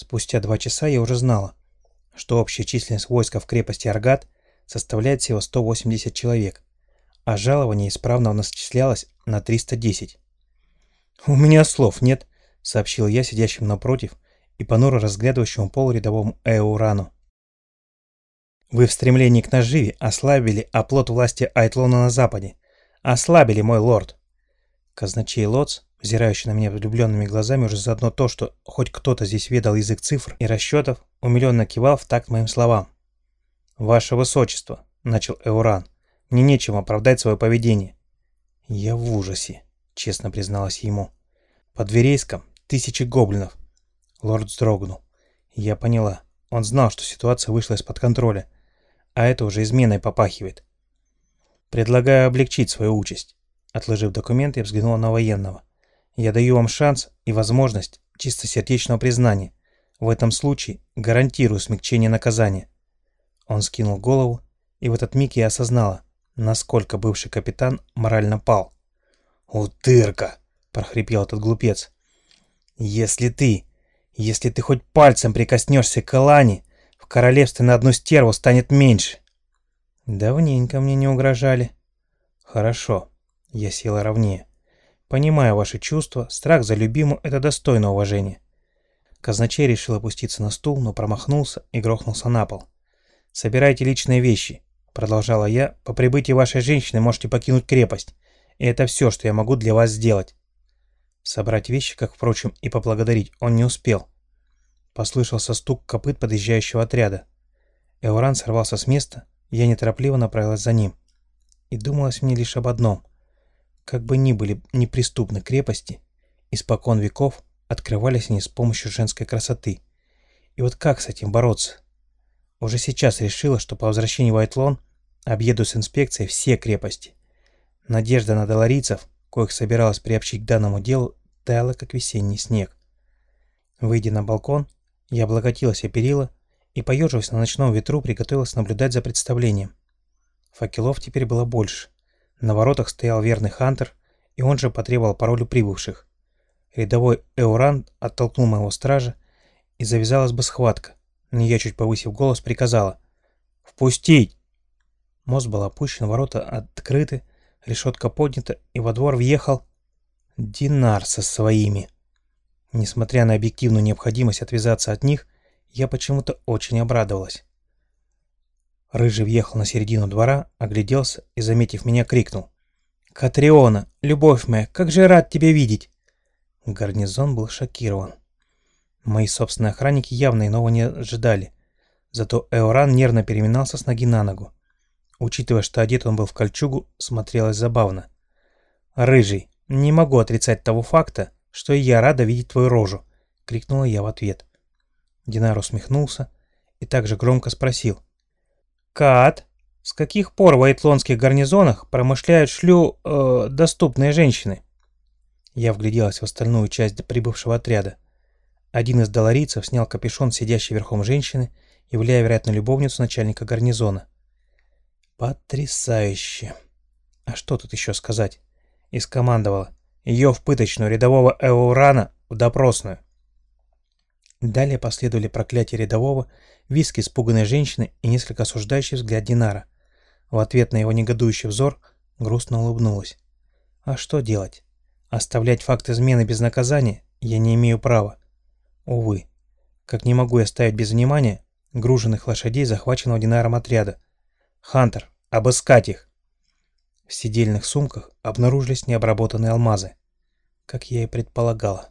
Спустя два часа я уже знала, что общая численность войска в крепости Аргат составляет всего 180 человек, а жалование исправно начислялось на 310. «У меня слов нет», — сообщил я сидящим напротив и понуро разглядывающему полурядовому Эурану. «Вы в стремлении к наживе ослабили оплот власти Айтлона на западе. Ослабили, мой лорд!» Казначей Лоц, взирающий на меня влюбленными глазами уже заодно то, что хоть кто-то здесь ведал язык цифр и расчетов, умиленно кивал в такт моим словам. «Ваше Высочество», — начал Эуран, — «мне нечем оправдать свое поведение». «Я в ужасе», — честно призналась ему. «Под Верейском тысячи гоблинов». Лорд вздрогнул. Я поняла. Он знал, что ситуация вышла из-под контроля, а это уже изменой попахивает. «Предлагаю облегчить свою участь». Отложив документы, взглянула на военного. «Я даю вам шанс и возможность чистосердечного признания. В этом случае гарантирую смягчение наказания». Он скинул голову, и в этот миг я осознала, насколько бывший капитан морально пал. «Утырка!» – прохрипел этот глупец. «Если ты, если ты хоть пальцем прикоснешься к Элане, в королевстве на одну стерву станет меньше!» «Давненько мне не угрожали». «Хорошо», — я села ровнее. «Понимаю ваши чувства, страх за любимую — это достойно уважения». Казначей решил опуститься на стул, но промахнулся и грохнулся на пол. «Собирайте личные вещи», — продолжала я. «По прибытии вашей женщины можете покинуть крепость, и это все, что я могу для вас сделать». Собрать вещи, как, впрочем, и поблагодарить, он не успел. Послышался стук копыт подъезжающего отряда. Эуран сорвался с места, я неторопливо направилась за ним. И думалось мне лишь об одном. Как бы ни были неприступны крепости, испокон веков открывались они с помощью женской красоты. И вот как с этим бороться? Уже сейчас решила, что по возвращении в Айтлон объеду с инспекцией все крепости. Надежда на доларийцев, коих собиралась приобщить к данному делу, таяла, как весенний снег. Выйдя на балкон, я облокотилась о перила и, поеживаясь на ночном ветру, приготовилась наблюдать за представлением. Факелов теперь было больше. На воротах стоял верный Хантер, и он же потребовал паролю прибывших. Рядовой Эуран оттолкнул моего стража, и завязалась бы схватка. Но я, чуть повысив голос, приказала «Впустить!». Мост был опущен, ворота открыты, решетка поднята, и во двор въехал Динар со своими. Несмотря на объективную необходимость отвязаться от них, я почему-то очень обрадовалась. Рыжий въехал на середину двора, огляделся и, заметив меня, крикнул. «Катриона, любовь моя, как же рад тебя видеть!» Гарнизон был шокирован. Мои собственные охранники явно иного не ожидали. Зато Эоран нервно переминался с ноги на ногу. Учитывая, что одет он был в кольчугу, смотрелось забавно. «Рыжий, не могу отрицать того факта, что я рада видеть твою рожу», — крикнула я в ответ. Динар усмехнулся и также громко спросил. «Кат, с каких пор в айтлонских гарнизонах промышляют шлю... Э, доступные женщины?» Я вгляделась в остальную часть прибывшего отряда. Один из доларийцев снял капюшон сидящей верхом женщины, являя, вероятно, любовницу начальника гарнизона. «Потрясающе!» А что тут еще сказать? И скомандовала. Ее в пыточную рядового Эурана в допросную. Далее последовали проклятия рядового, виск испуганной женщины и несколько осуждающий взгляд Динара. В ответ на его негодующий взор грустно улыбнулась. А что делать? Оставлять факт измены без наказания я не имею права. Увы. Как не могу я ставить без внимания груженных лошадей захваченного Динаром отряда. Хантер, обыскать их! В сидельных сумках обнаружились необработанные алмазы, как я и предполагала.